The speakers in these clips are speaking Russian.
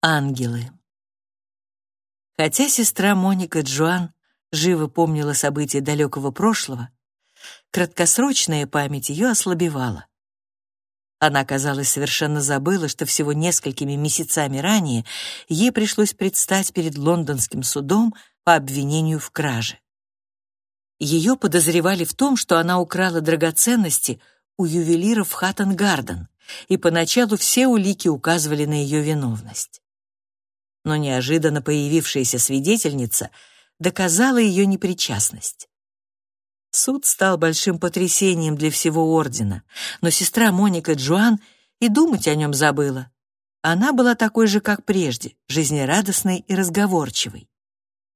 Ангелы. Хотя сестра Моника Джоан живо помнила события далекого прошлого, краткосрочная память ее ослабевала. Она, казалось, совершенно забыла, что всего несколькими месяцами ранее ей пришлось предстать перед лондонским судом по обвинению в краже. Ее подозревали в том, что она украла драгоценности у ювелиров Хаттен-Гарден, и поначалу все улики указывали на ее виновность но неожиданно появившаяся свидетельница доказала ее непричастность. Суд стал большим потрясением для всего ордена, но сестра Моника Джоан и думать о нем забыла. Она была такой же, как прежде, жизнерадостной и разговорчивой.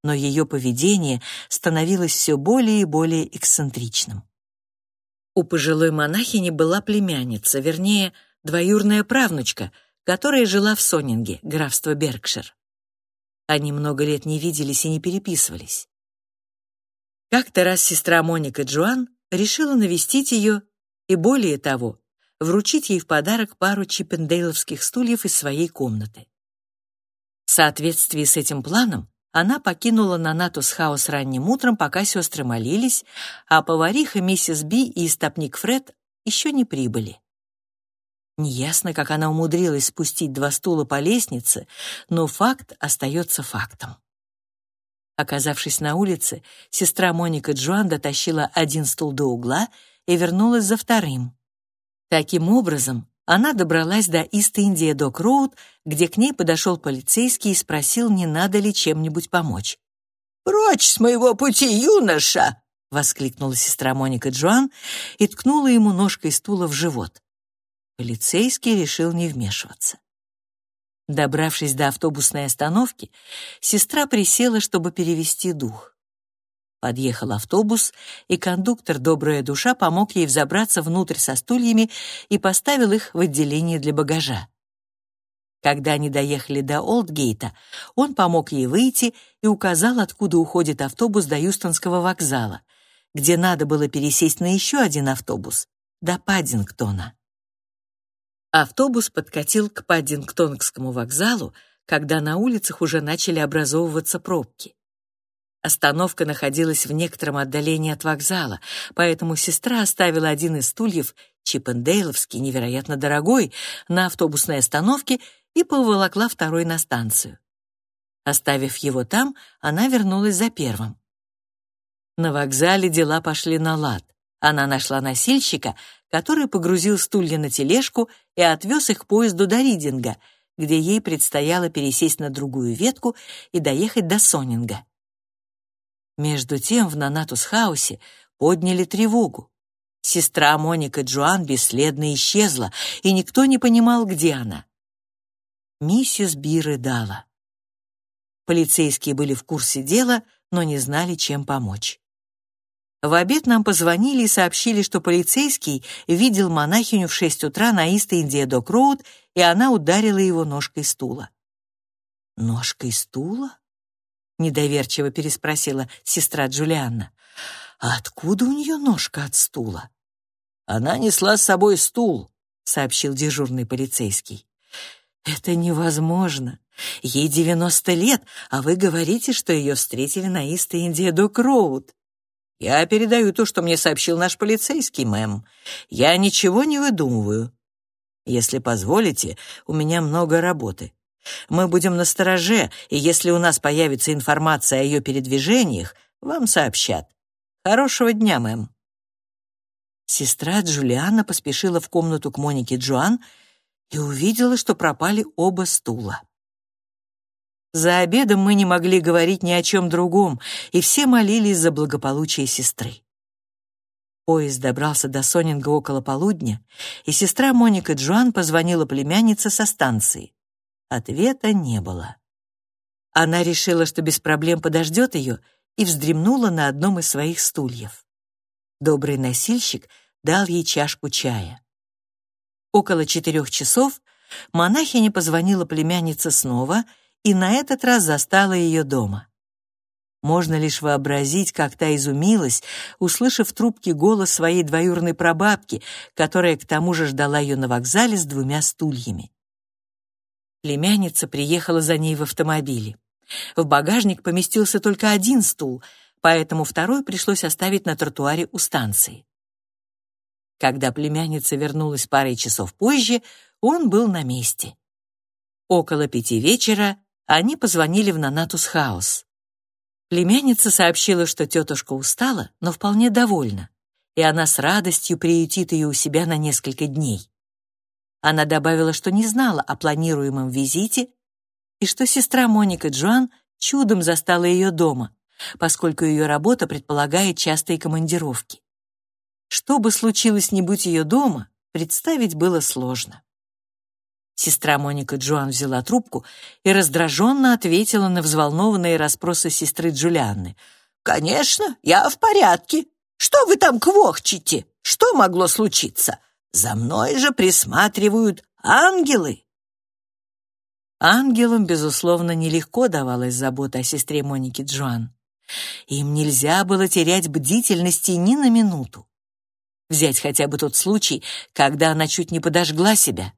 Но ее поведение становилось все более и более эксцентричным. У пожилой монахини была племянница, вернее, двоюрная правнучка, которая жила в Сонинге, графство Беркшир. Они много лет не виделись и не переписывались. Как-то раз сестра Моника Джоан решила навестить ее и, более того, вручить ей в подарок пару чиппендейловских стульев из своей комнаты. В соответствии с этим планом она покинула Нанатус Хаус ранним утром, пока сестры молились, а повариха миссис Би и истопник Фред еще не прибыли. Неясно, как она умудрилась спустить два стула по лестнице, но факт остается фактом. Оказавшись на улице, сестра Моника Джоан дотащила один стул до угла и вернулась за вторым. Таким образом, она добралась до Ист-Индия Док-Роуд, где к ней подошел полицейский и спросил, не надо ли чем-нибудь помочь. «Прочь с моего пути, юноша!» — воскликнула сестра Моника Джоан и ткнула ему ножкой стула в живот. Полицейский решил не вмешиваться. Добравшись до автобусной остановки, сестра присела, чтобы перевести дух. Подъехал автобус, и кондуктор, добрая душа, помог ей взобраться внутрь со стульями и поставил их в отделение для багажа. Когда они доехали до Олдгейта, он помог ей выйти и указал, откуда уходит автобус до Юстонского вокзала, где надо было пересесть на еще один автобус, до Паддингтона. Автобус подкатил к Паддингтонгскому вокзалу, когда на улицах уже начали образовываться пробки. Остановка находилась в некотором отдалении от вокзала, поэтому сестра оставила один из стульев, чиппендейловский, невероятно дорогой, на автобусной остановке и поволокла второй на станцию. Оставив его там, она вернулась за первым. На вокзале дела пошли на лад. Она нашла носильщика, который погрузил стулья на тележку и отвез их к поезду до Ридинга, где ей предстояло пересесть на другую ветку и доехать до Сонинга. Между тем в Нанатус-хаусе подняли тревогу. Сестра Моника Джоан бесследно исчезла, и никто не понимал, где она. Миссис Би рыдала. Полицейские были в курсе дела, но не знали, чем помочь. В обед нам позвонили и сообщили, что полицейский видел монахиню в шесть утра на Ист-Индия Док-Роуд, и она ударила его ножкой стула. «Ножкой стула?» — недоверчиво переспросила сестра Джулианна. «А откуда у нее ножка от стула?» «Она несла с собой стул», — сообщил дежурный полицейский. «Это невозможно. Ей девяносто лет, а вы говорите, что ее встретили на Ист-Индия Док-Роуд». Я передаю то, что мне сообщил наш полицейский, мэм. Я ничего не выдумываю. Если позволите, у меня много работы. Мы будем на стороже, и если у нас появится информация о ее передвижениях, вам сообщат. Хорошего дня, мэм. Сестра Джулиана поспешила в комнату к Монике Джоан и увидела, что пропали оба стула. За обедом мы не могли говорить ни о чем другом, и все молились за благополучие сестры. Поезд добрался до Сонинга около полудня, и сестра Моника Джоан позвонила племяннице со станции. Ответа не было. Она решила, что без проблем подождет ее, и вздремнула на одном из своих стульев. Добрый носильщик дал ей чашку чая. Около четырех часов монахиня позвонила племяннице снова — и на этот раз застала ее дома. Можно лишь вообразить, как та изумилась, услышав в трубке голос своей двоюродной прабабки, которая к тому же ждала ее на вокзале с двумя стульями. Племянница приехала за ней в автомобиле. В багажник поместился только один стул, поэтому второй пришлось оставить на тротуаре у станции. Когда племянница вернулась парой часов позже, он был на месте. Около пяти вечера они позвонили в Нанатус Хаус. Племянница сообщила, что тетушка устала, но вполне довольна, и она с радостью приютит ее у себя на несколько дней. Она добавила, что не знала о планируемом визите и что сестра Моника Джоан чудом застала ее дома, поскольку ее работа предполагает частые командировки. Что бы случилось не будь ее дома, представить было сложно. Сестра Моника Джоан взяла трубку и раздраженно ответила на взволнованные расспросы сестры Джулианны. «Конечно, я в порядке. Что вы там квохчете? Что могло случиться? За мной же присматривают ангелы. Ангелам, безусловно, нелегко давалась забота о сестре Моники Джоан. Им нельзя было терять бдительности ни на минуту. Взять хотя бы тот случай, когда она чуть не подожгла себя.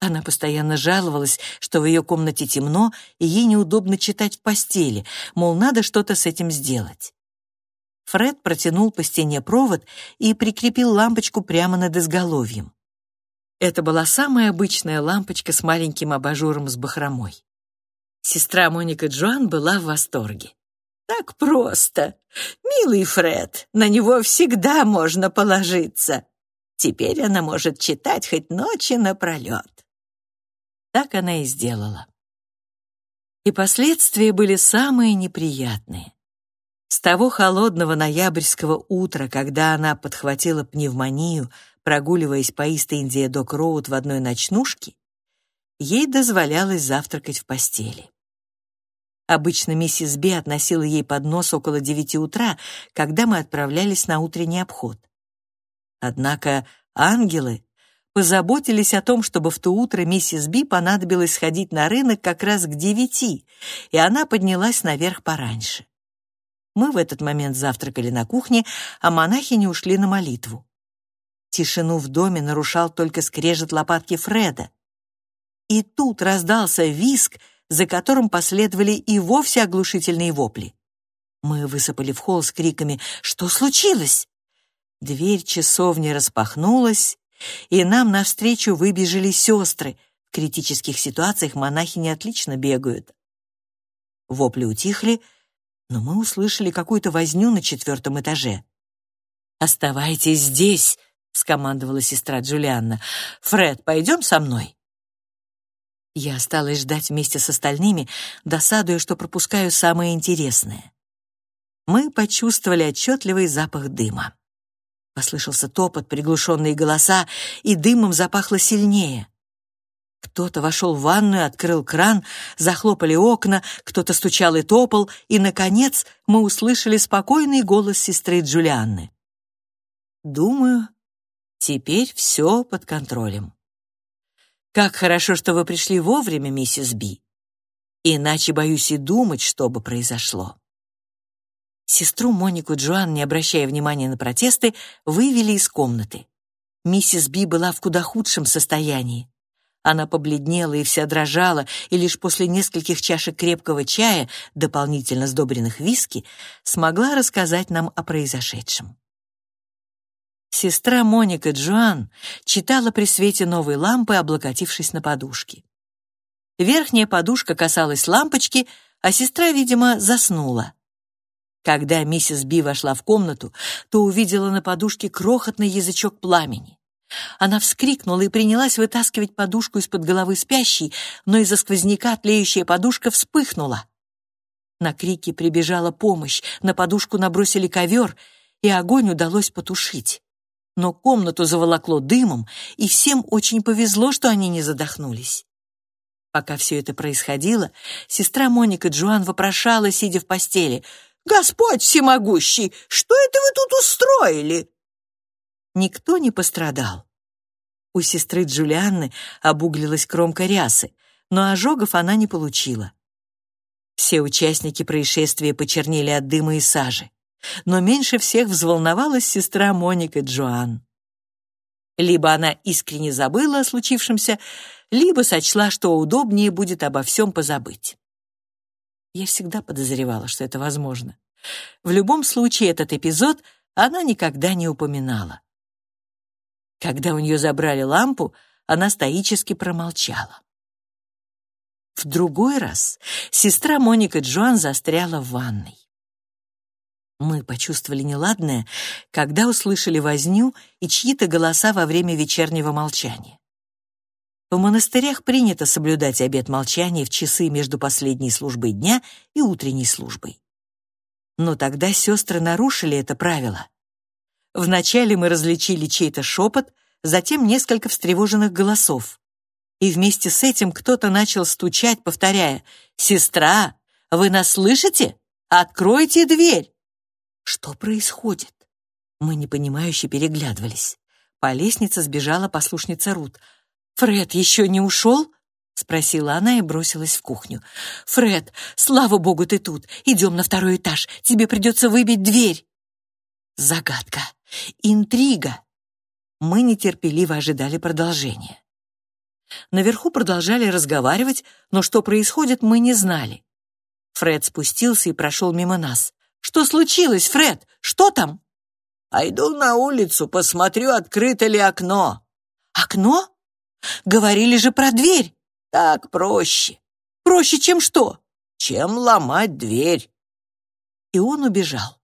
Она постоянно жаловалась, что в ее комнате темно, и ей неудобно читать в постели, мол, надо что-то с этим сделать. Фред протянул по стене провод и прикрепил лампочку прямо над изголовьем. Это была самая обычная лампочка с маленьким абажуром с бахромой. Сестра Моника Джоан была в восторге. «Так просто! Милый Фред, на него всегда можно положиться. Теперь она может читать хоть ночи напролет». Так она и сделала. И последствия были самые неприятные. С того холодного ноябрьского утра, когда она подхватила пневмонию, прогуливаясь по Ист-Индия Док-Роуд в одной ночнушке, ей дозволялось завтракать в постели. Обычно миссис Би относила ей поднос около девяти утра, когда мы отправлялись на утренний обход. Однако ангелы позаботились о том, чтобы в то утро миссис Би понадобилось сходить на рынок как раз к девяти, и она поднялась наверх пораньше. Мы в этот момент завтракали на кухне, а монахини ушли на молитву. Тишину в доме нарушал только скрежет лопатки Фреда. И тут раздался виск, за которым последовали и вовсе оглушительные вопли. Мы высыпали в холл с криками «Что случилось?». Дверь часовни распахнулась, и нам навстречу выбежали сестры. В критических ситуациях монахини отлично бегают. Вопли утихли, но мы услышали какую-то возню на четвертом этаже. «Оставайтесь здесь», — скомандовала сестра Джулианна. «Фред, пойдем со мной?» Я осталась ждать вместе с остальными, досадуя, что пропускаю самое интересное. Мы почувствовали отчетливый запах дыма. Послышался топот, приглушенные голоса, и дымом запахло сильнее. Кто-то вошел в ванную, открыл кран, захлопали окна, кто-то стучал и топал, и, наконец, мы услышали спокойный голос сестры Джулианны. «Думаю, теперь все под контролем. Как хорошо, что вы пришли вовремя, миссис Би. Иначе боюсь и думать, что бы произошло». Сестру Монику Джоан, не обращая внимания на протесты, вывели из комнаты. Миссис Би была в куда худшем состоянии. Она побледнела и вся дрожала, и лишь после нескольких чашек крепкого чая, дополнительно сдобренных виски, смогла рассказать нам о произошедшем. Сестра Моника Джоан читала при свете новой лампы, облокотившись на подушке. Верхняя подушка касалась лампочки, а сестра, видимо, заснула. Когда миссис Би вошла в комнату, то увидела на подушке крохотный язычок пламени. Она вскрикнула и принялась вытаскивать подушку из-под головы спящей, но из-за сквозняка тлеющая подушка вспыхнула. На крики прибежала помощь, на подушку набросили ковер, и огонь удалось потушить. Но комнату заволокло дымом, и всем очень повезло, что они не задохнулись. Пока все это происходило, сестра Моника Джоан вопрошала, сидя в постели, «Господь всемогущий, что это вы тут устроили?» Никто не пострадал. У сестры Джулианны обуглилась кромка рясы, но ожогов она не получила. Все участники происшествия почернели от дыма и сажи, но меньше всех взволновалась сестра Моника Джоан. Либо она искренне забыла о случившемся, либо сочла, что удобнее будет обо всем позабыть. Я всегда подозревала, что это возможно. В любом случае, этот эпизод она никогда не упоминала. Когда у нее забрали лампу, она стоически промолчала. В другой раз сестра Моника Джоан застряла в ванной. Мы почувствовали неладное, когда услышали возню и чьи-то голоса во время вечернего молчания. В монастырях принято соблюдать обет молчания в часы между последней службой дня и утренней службой. Но тогда сестры нарушили это правило. Вначале мы различили чей-то шепот, затем несколько встревоженных голосов. И вместе с этим кто-то начал стучать, повторяя «Сестра, вы нас слышите? Откройте дверь!» Что происходит? Мы непонимающе переглядывались. По лестнице сбежала послушница Рут. «Фред еще не ушел?» — спросила она и бросилась в кухню. «Фред, слава богу, ты тут. Идем на второй этаж. Тебе придется выбить дверь». Загадка. Интрига. Мы нетерпеливо ожидали продолжения. Наверху продолжали разговаривать, но что происходит, мы не знали. Фред спустился и прошел мимо нас. Что случилось, Фред? Что там? Пойду на улицу, посмотрю, открыто ли окно. Окно? Говорили же про дверь. Так проще. Проще, чем что? Чем ломать дверь. И он убежал.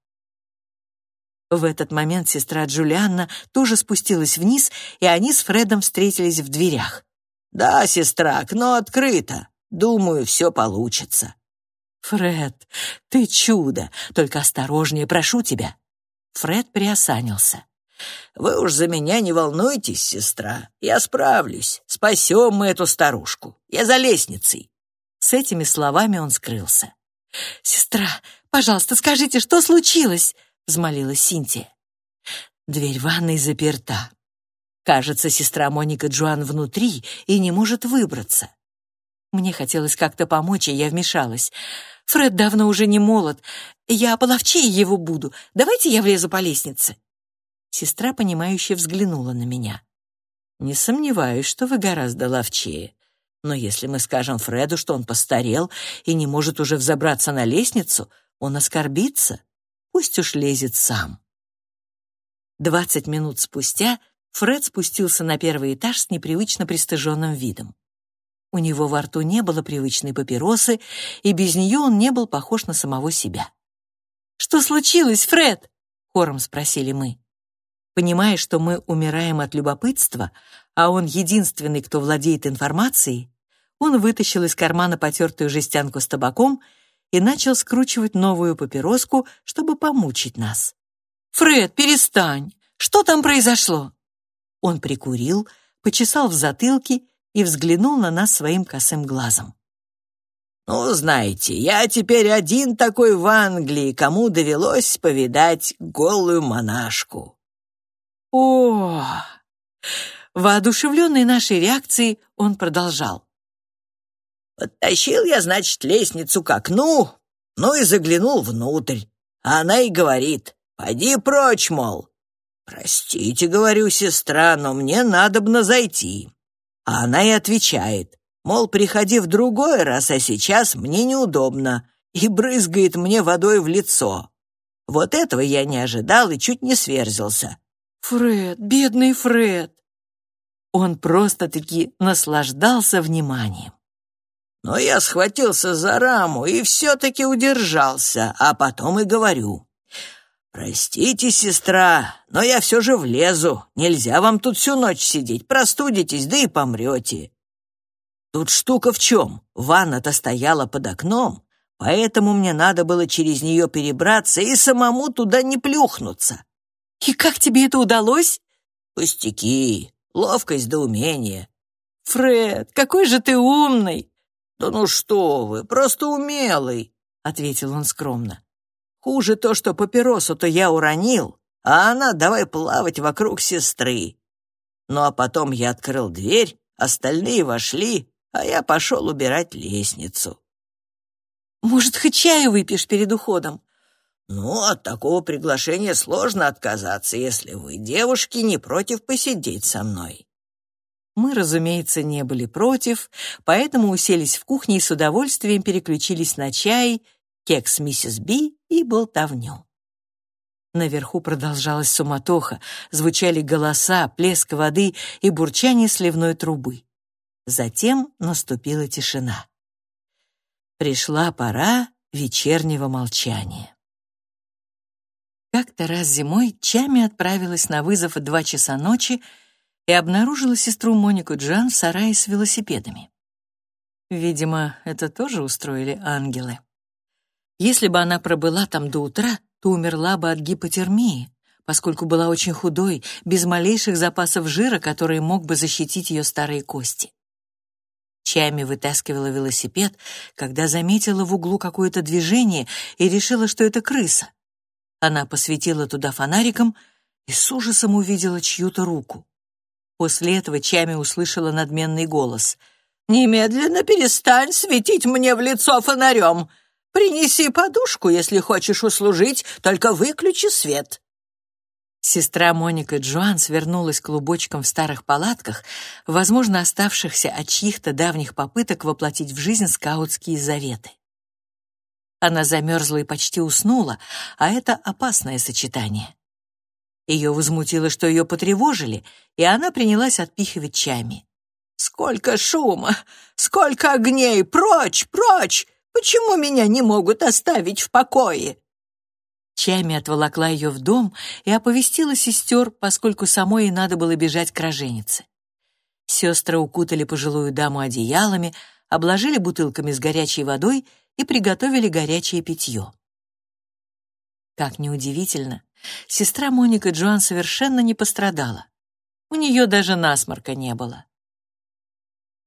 В этот момент сестра Джулианна тоже спустилась вниз, и они с Фредом встретились в дверях. «Да, сестра, окно открыто. Думаю, все получится». «Фред, ты чудо! Только осторожнее, прошу тебя!» Фред приосанился. «Вы уж за меня не волнуйтесь, сестра. Я справлюсь. Спасем мы эту старушку. Я за лестницей». С этими словами он скрылся. «Сестра, пожалуйста, скажите, что случилось?» — взмолилась Синтия. Дверь ванной заперта. Кажется, сестра Моника Джоан внутри и не может выбраться. Мне хотелось как-то помочь, и я вмешалась. «Фред давно уже не молод. Я половчее его буду. Давайте я влезу по лестнице». Сестра, понимающе взглянула на меня. «Не сомневаюсь, что вы гораздо ловчее. Но если мы скажем Фреду, что он постарел и не может уже взобраться на лестницу, он оскорбится. Пусть уж лезет сам». Двадцать минут спустя Фред спустился на первый этаж с непривычно пристыженным видом. У него во рту не было привычной папиросы, и без нее он не был похож на самого себя. «Что случилось, Фред?» — хором спросили мы. Понимая, что мы умираем от любопытства, а он единственный, кто владеет информацией, он вытащил из кармана потертую жестянку с табаком и начал скручивать новую папироску, чтобы помучить нас. «Фред, перестань! Что там произошло?» Он прикурил, почесал в затылке и взглянул на нас своим косым глазом. «Ну, знаете, я теперь один такой в Англии, кому довелось повидать голую монашку». О! Воодушевленный нашей реакцией, он продолжал. Подтащил я, значит, лестницу к окну, ну и заглянул внутрь. Она и говорит, «Пойди прочь, мол». «Простите, — говорю, сестра, — но мне надобно зайти». А она и отвечает, мол, приходи в другой раз, а сейчас мне неудобно, и брызгает мне водой в лицо. Вот этого я не ожидал и чуть не сверзился. Фред, бедный Фред. Он просто-таки наслаждался вниманием. Но я схватился за раму и все-таки удержался, а потом и говорю. «Простите, сестра, но я все же влезу. Нельзя вам тут всю ночь сидеть, простудитесь, да и помрете». Тут штука в чем? Ванна-то стояла под окном, поэтому мне надо было через нее перебраться и самому туда не плюхнуться. «И как тебе это удалось?» «Пустяки, ловкость да умение». «Фред, какой же ты умный!» «Да ну что вы, просто умелый», — ответил он скромно. «Хуже то, что папиросу-то я уронил, а она давай плавать вокруг сестры. Ну а потом я открыл дверь, остальные вошли, а я пошел убирать лестницу». «Может, хоть чаю выпьешь перед уходом?» Ну, от такого приглашения сложно отказаться, если вы, девушки, не против посидеть со мной. Мы, разумеется, не были против, поэтому уселись в кухне и с удовольствием переключились на чай, кекс миссис Би и болтовню. Наверху продолжалась суматоха, звучали голоса, плеск воды и бурчание сливной трубы. Затем наступила тишина. Пришла пора вечернего молчания. Как-то раз зимой Чами отправилась на вызов в два часа ночи и обнаружила сестру Монику Джан в сарае с велосипедами. Видимо, это тоже устроили ангелы. Если бы она пробыла там до утра, то умерла бы от гипотермии, поскольку была очень худой, без малейших запасов жира, который мог бы защитить ее старые кости. Чами вытаскивала велосипед, когда заметила в углу какое-то движение и решила, что это крыса. Она посветила туда фонариком и с ужасом увидела чью-то руку. После этого Чами услышала надменный голос. «Немедленно перестань светить мне в лицо фонарем! Принеси подушку, если хочешь услужить, только выключи свет!» Сестра Моника Джоан свернулась клубочком в старых палатках, возможно, оставшихся от чьих-то давних попыток воплотить в жизнь скаутские заветы. Она замерзла и почти уснула, а это опасное сочетание. Ее возмутило, что ее потревожили, и она принялась отпихивать чами. «Сколько шума! Сколько огней! Прочь, прочь! Почему меня не могут оставить в покое?» Чами отволокла ее в дом и оповестила сестер, поскольку самой ей надо было бежать к роженице. Сестры укутали пожилую даму одеялами, обложили бутылками с горячей водой и приготовили горячее питье. Как неудивительно, сестра Моника Джоан совершенно не пострадала. У нее даже насморка не было.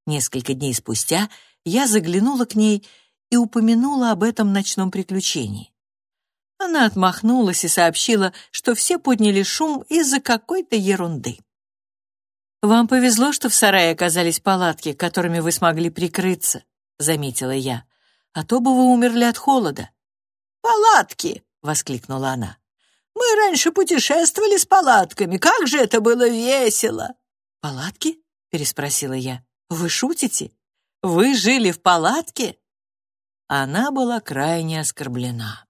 Несколько дней спустя я заглянула к ней и упомянула об этом ночном приключении. Она отмахнулась и сообщила, что все подняли шум из-за какой-то ерунды. «Вам повезло, что в сарае оказались палатки, которыми вы смогли прикрыться», — заметила я а то бы вы умерли от холода». «Палатки!» — воскликнула она. «Мы раньше путешествовали с палатками. Как же это было весело!» «Палатки?» — переспросила я. «Вы шутите? Вы жили в палатке?» Она была крайне оскорблена.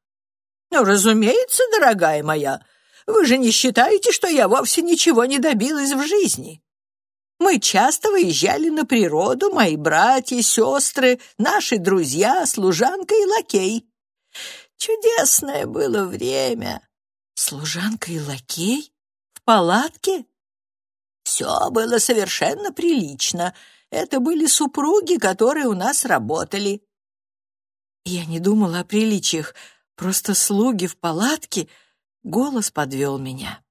«Ну, разумеется, дорогая моя. Вы же не считаете, что я вовсе ничего не добилась в жизни? Мы часто выезжали на природу, мои братья, сестры, наши друзья, служанка и лакей. Чудесное было время. Служанка и лакей? В палатке? Все было совершенно прилично. Это были супруги, которые у нас работали. Я не думала о приличиях. Просто слуги в палатке. Голос подвел меня.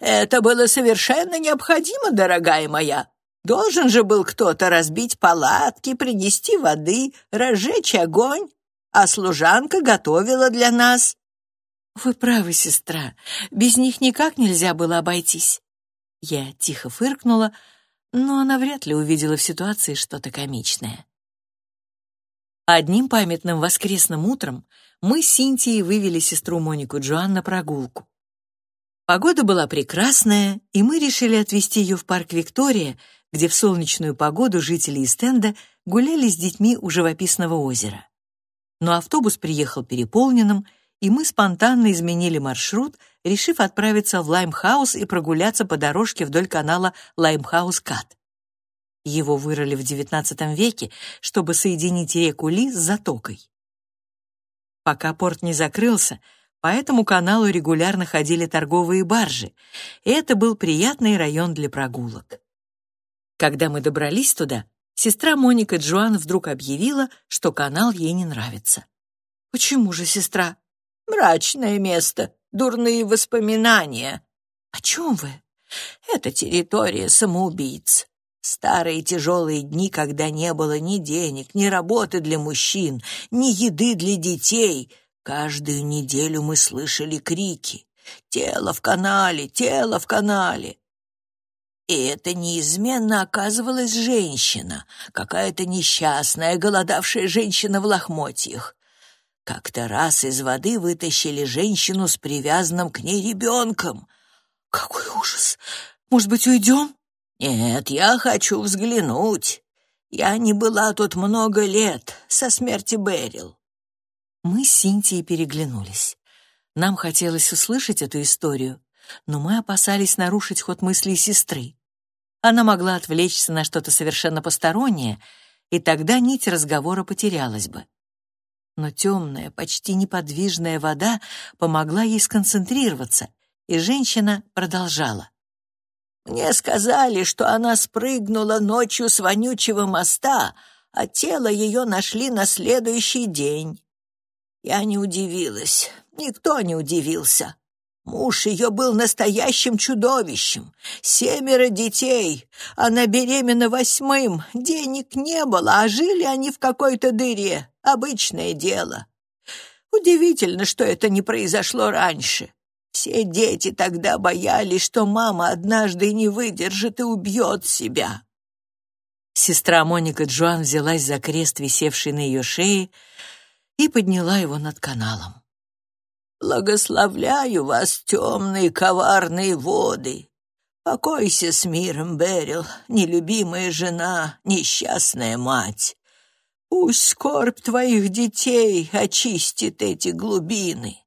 Это было совершенно необходимо, дорогая моя. Должен же был кто-то разбить палатки, принести воды, разжечь огонь, а служанка готовила для нас. Вы правы, сестра, без них никак нельзя было обойтись. Я тихо фыркнула, но она вряд ли увидела в ситуации что-то комичное. Одним памятным воскресным утром мы с Синтией вывели сестру Монику Джоан на прогулку. Погода была прекрасная, и мы решили отвезти ее в парк Виктория, где в солнечную погоду жители Истенда гуляли с детьми у живописного озера. Но автобус приехал переполненным, и мы спонтанно изменили маршрут, решив отправиться в Лаймхаус и прогуляться по дорожке вдоль канала Лаймхаус-Кат. Его вырыли в XIX веке, чтобы соединить реку Ли с затокой. Пока порт не закрылся, по этому каналу регулярно ходили торговые баржи, и это был приятный район для прогулок. Когда мы добрались туда, сестра Моника Джоан вдруг объявила, что канал ей не нравится. «Почему же, сестра?» «Мрачное место, дурные воспоминания». «О чем вы?» «Это территория самоубийц. Старые тяжелые дни, когда не было ни денег, ни работы для мужчин, ни еды для детей — Каждую неделю мы слышали крики «Тело в канале! Тело в канале!» И это неизменно оказывалась женщина, какая-то несчастная, голодавшая женщина в лохмотьях. Как-то раз из воды вытащили женщину с привязанным к ней ребенком. Какой ужас! Может быть, уйдем? Нет, я хочу взглянуть. Я не была тут много лет, со смерти Берил. Мы с Синтией переглянулись. Нам хотелось услышать эту историю, но мы опасались нарушить ход мыслей сестры. Она могла отвлечься на что-то совершенно постороннее, и тогда нить разговора потерялась бы но темная, почти неподвижная вода помогла ей сконцентрироваться, и женщина продолжала. «Мне сказали, что она спрыгнула ночью с вонючего моста, а тело ее нашли на следующий день. Я не удивилась, никто не удивился. Муж ее был настоящим чудовищем. Семеро детей. Она беременна восьмым. Денег не было, а жили они в какой-то дыре. Обычное дело. Удивительно, что это не произошло раньше. Все дети тогда боялись, что мама однажды не выдержит и убьет себя. Сестра Моника Джоан взялась за крест, висевший на ее шее, и подняла его над каналом. Благословляю вас, темные коварные воды. Покойся с миром, Берил, нелюбимая жена, несчастная мать. Пусть скорбь твоих детей очистит эти глубины.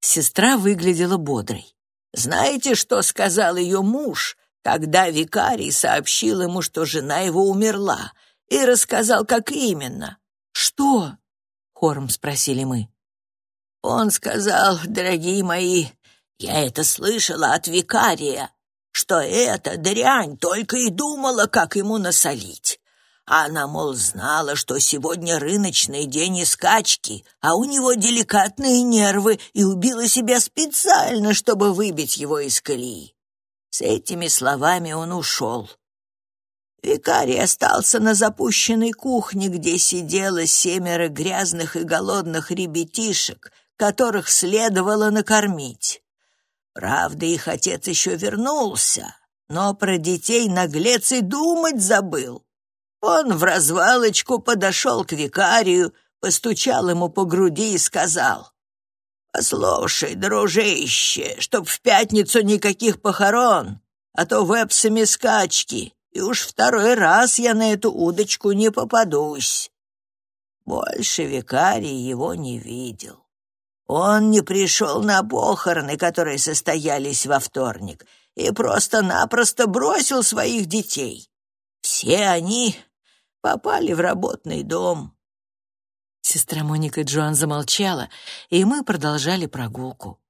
Сестра выглядела бодрой. Знаете, что сказал ее муж, когда викарий сообщил ему, что жена его умерла, и рассказал, как именно? «Что?» — хором спросили мы. Он сказал, дорогие мои, я это слышала от викария, что эта дрянь только и думала, как ему насолить. Она, мол, знала, что сегодня рыночный день и скачки, а у него деликатные нервы, и убила себя специально, чтобы выбить его из колеи. С этими словами он ушел. Викарий остался на запущенной кухне, где сидело семеро грязных и голодных ребятишек, которых следовало накормить. Правда, их отец еще вернулся, но про детей наглец и думать забыл. Он в развалочку подошел к викарию, постучал ему по груди и сказал, «Послушай, дружище, чтоб в пятницу никаких похорон, а то вепсами скачки, и уж второй раз я на эту удочку не попадусь». Больше викарий его не видел. Он не пришел на похороны, которые состоялись во вторник, и просто-напросто бросил своих детей. Все они попали в работный дом. Сестра Моника Джоан замолчала, и мы продолжали прогулку.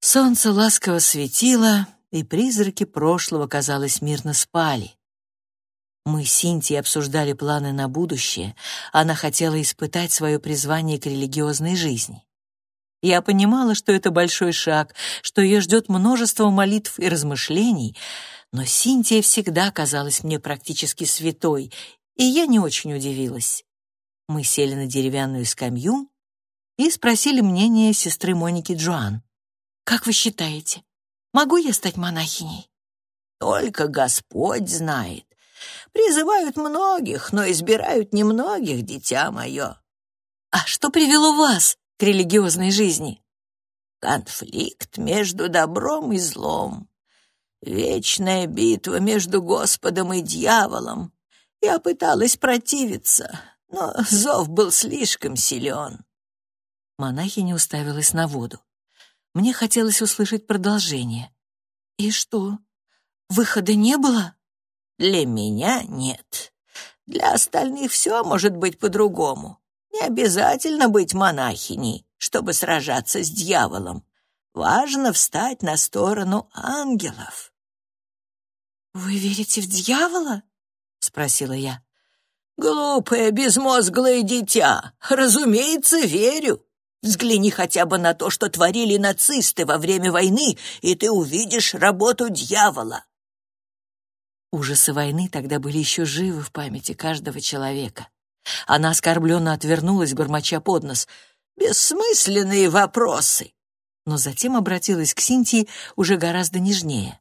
Солнце ласково светило, и призраки прошлого, казалось, мирно спали. Мы с Синтией обсуждали планы на будущее. Она хотела испытать свое призвание к религиозной жизни. Я понимала, что это большой шаг, что ее ждет множество молитв и размышлений, но Синтия всегда казалась мне практически святой, и я не очень удивилась. Мы сели на деревянную скамью и спросили мнение сестры Моники Джоан. «Как вы считаете, могу я стать монахиней?» «Только Господь знает. Призывают многих, но избирают немногих, дитя мое. А что привело вас к религиозной жизни? Конфликт между добром и злом. Вечная битва между Господом и дьяволом. Я пыталась противиться, но зов был слишком силен. Монахиня уставилась на воду. Мне хотелось услышать продолжение. «И что, выхода не было?» Для меня нет. Для остальных все может быть по-другому. Не обязательно быть монахиней, чтобы сражаться с дьяволом. Важно встать на сторону ангелов. «Вы верите в дьявола?» — спросила я. «Глупое, безмозглое дитя! Разумеется, верю. Взгляни хотя бы на то, что творили нацисты во время войны, и ты увидишь работу дьявола. Ужасы войны тогда были еще живы в памяти каждого человека. Она оскорбленно отвернулась, бормоча под нос. «Бессмысленные вопросы!» Но затем обратилась к Синтии уже гораздо нежнее.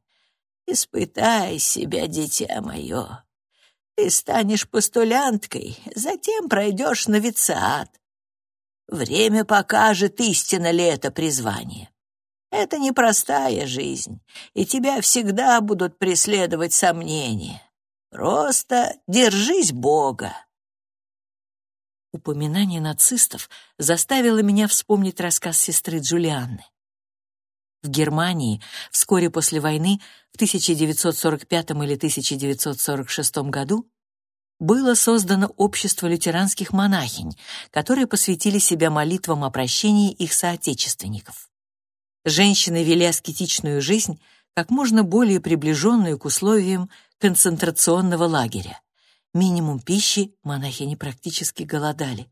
«Испытай себя, дитя мое. Ты станешь постулянткой, затем пройдешь новициат. Время покажет, истинно ли это призвание. Это непростая жизнь, и тебя всегда будут преследовать сомнения. Просто держись Бога. Упоминание нацистов заставило меня вспомнить рассказ сестры Джулианны. В Германии вскоре после войны, в 1945 или 1946 году, было создано общество лютеранских монахинь, которые посвятили себя молитвам о прощении их соотечественников. Женщины вели аскетичную жизнь, как можно более приближенную к условиям концентрационного лагеря. Минимум пищи, монахини практически голодали.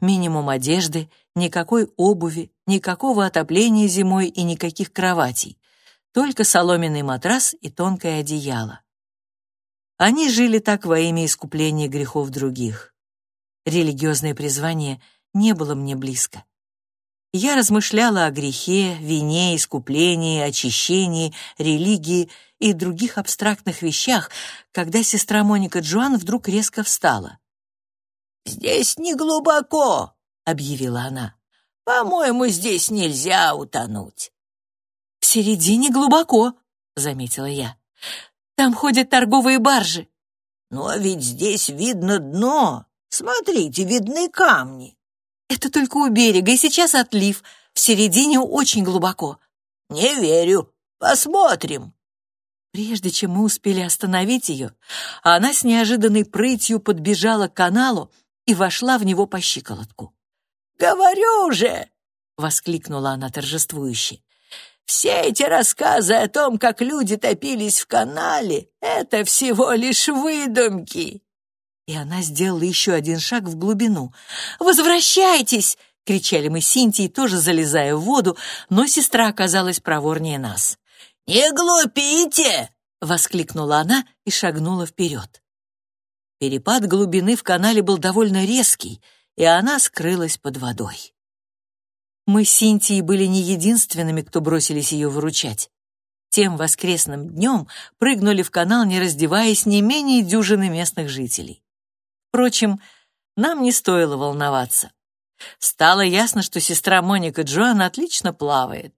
Минимум одежды, никакой обуви, никакого отопления зимой и никаких кроватей. Только соломенный матрас и тонкое одеяло. Они жили так во имя искупления грехов других. Религиозное призвание не было мне близко. Я размышляла о грехе, вине, искуплении, очищении, религии и других абстрактных вещах, когда сестра Моника Джоан вдруг резко встала. «Здесь не глубоко», — объявила она. «По-моему, здесь нельзя утонуть». «В середине глубоко», — заметила я. Там ходят торговые баржи. Но ведь здесь видно дно. Смотрите, видны камни. Это только у берега, и сейчас отлив. В середине очень глубоко. Не верю. Посмотрим. Прежде чем мы успели остановить ее, она с неожиданной прытью подбежала к каналу и вошла в него по щиколотку. «Говорю же!» — воскликнула она торжествующе. Все эти рассказы о том, как люди топились в канале, это всего лишь выдумки. И она сделала еще один шаг в глубину. «Возвращайтесь!» — кричали мы Синтии, тоже залезая в воду, но сестра оказалась проворнее нас. «Не глупите!» — воскликнула она и шагнула вперед. Перепад глубины в канале был довольно резкий, и она скрылась под водой. Мы с Синтией были не единственными, кто бросились ее выручать. Тем воскресным днем прыгнули в канал, не раздеваясь, не менее дюжины местных жителей. Впрочем, нам не стоило волноваться. Стало ясно, что сестра Моника Джоан отлично плавает.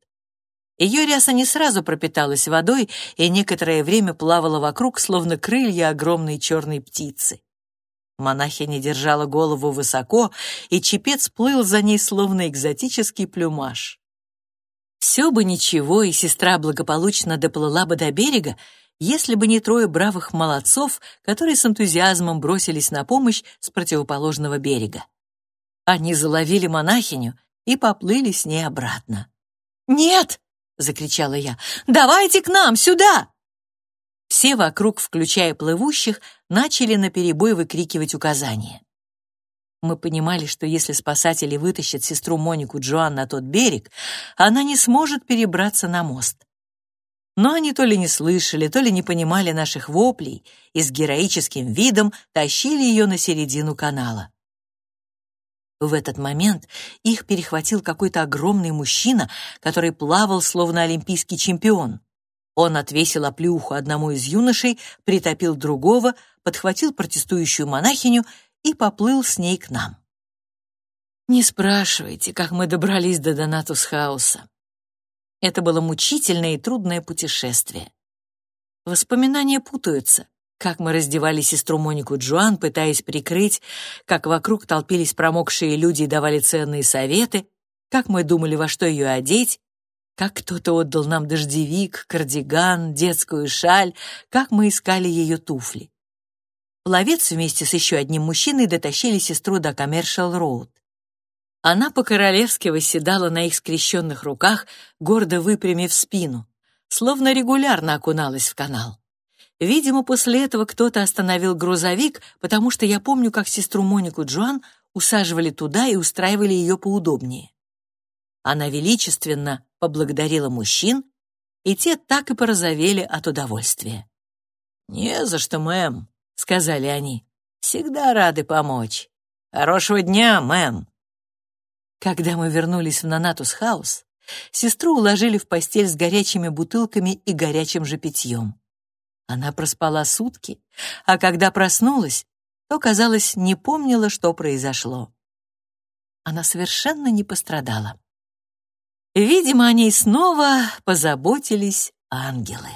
Ее ряса не сразу пропиталась водой и некоторое время плавала вокруг, словно крылья огромной черной птицы. Монахиня держала голову высоко, и чепец плыл за ней, словно экзотический плюмаж. Все бы ничего, и сестра благополучно доплыла бы до берега, если бы не трое бравых молодцов, которые с энтузиазмом бросились на помощь с противоположного берега. Они заловили монахиню и поплыли с ней обратно. «Нет!» — закричала я. «Давайте к нам, сюда!» Все вокруг, включая плывущих, начали наперебой выкрикивать указания. Мы понимали, что если спасатели вытащат сестру Монику Джоан на тот берег, она не сможет перебраться на мост. Но они то ли не слышали, то ли не понимали наших воплей и с героическим видом тащили ее на середину канала. В этот момент их перехватил какой-то огромный мужчина, который плавал словно олимпийский чемпион. Он отвесил оплюху одному из юношей, притопил другого, подхватил протестующую монахиню и поплыл с ней к нам. Не спрашивайте, как мы добрались до Донатус-хауса. Это было мучительное и трудное путешествие. Воспоминания путаются, как мы раздевали сестру Монику Джоан, пытаясь прикрыть, как вокруг толпились промокшие люди и давали ценные советы, как мы думали, во что ее одеть, как кто-то отдал нам дождевик, кардиган, детскую шаль, как мы искали ее туфли. Пловец вместе с еще одним мужчиной дотащили сестру до Коммершал Роуд. Она по-королевски восседала на их скрещенных руках, гордо выпрямив спину, словно регулярно окуналась в канал. Видимо, после этого кто-то остановил грузовик, потому что я помню, как сестру Монику Джоан усаживали туда и устраивали ее поудобнее. Она величественно поблагодарила мужчин, и те так и порозовели от удовольствия. «Не за что, мэм», — сказали они. «Всегда рады помочь. Хорошего дня, мэм». Когда мы вернулись в Нанатус Хаус, сестру уложили в постель с горячими бутылками и горячим же питьем. Она проспала сутки, а когда проснулась, то, казалось, не помнила, что произошло. она совершенно не пострадала. Видимо, о ней снова позаботились ангелы.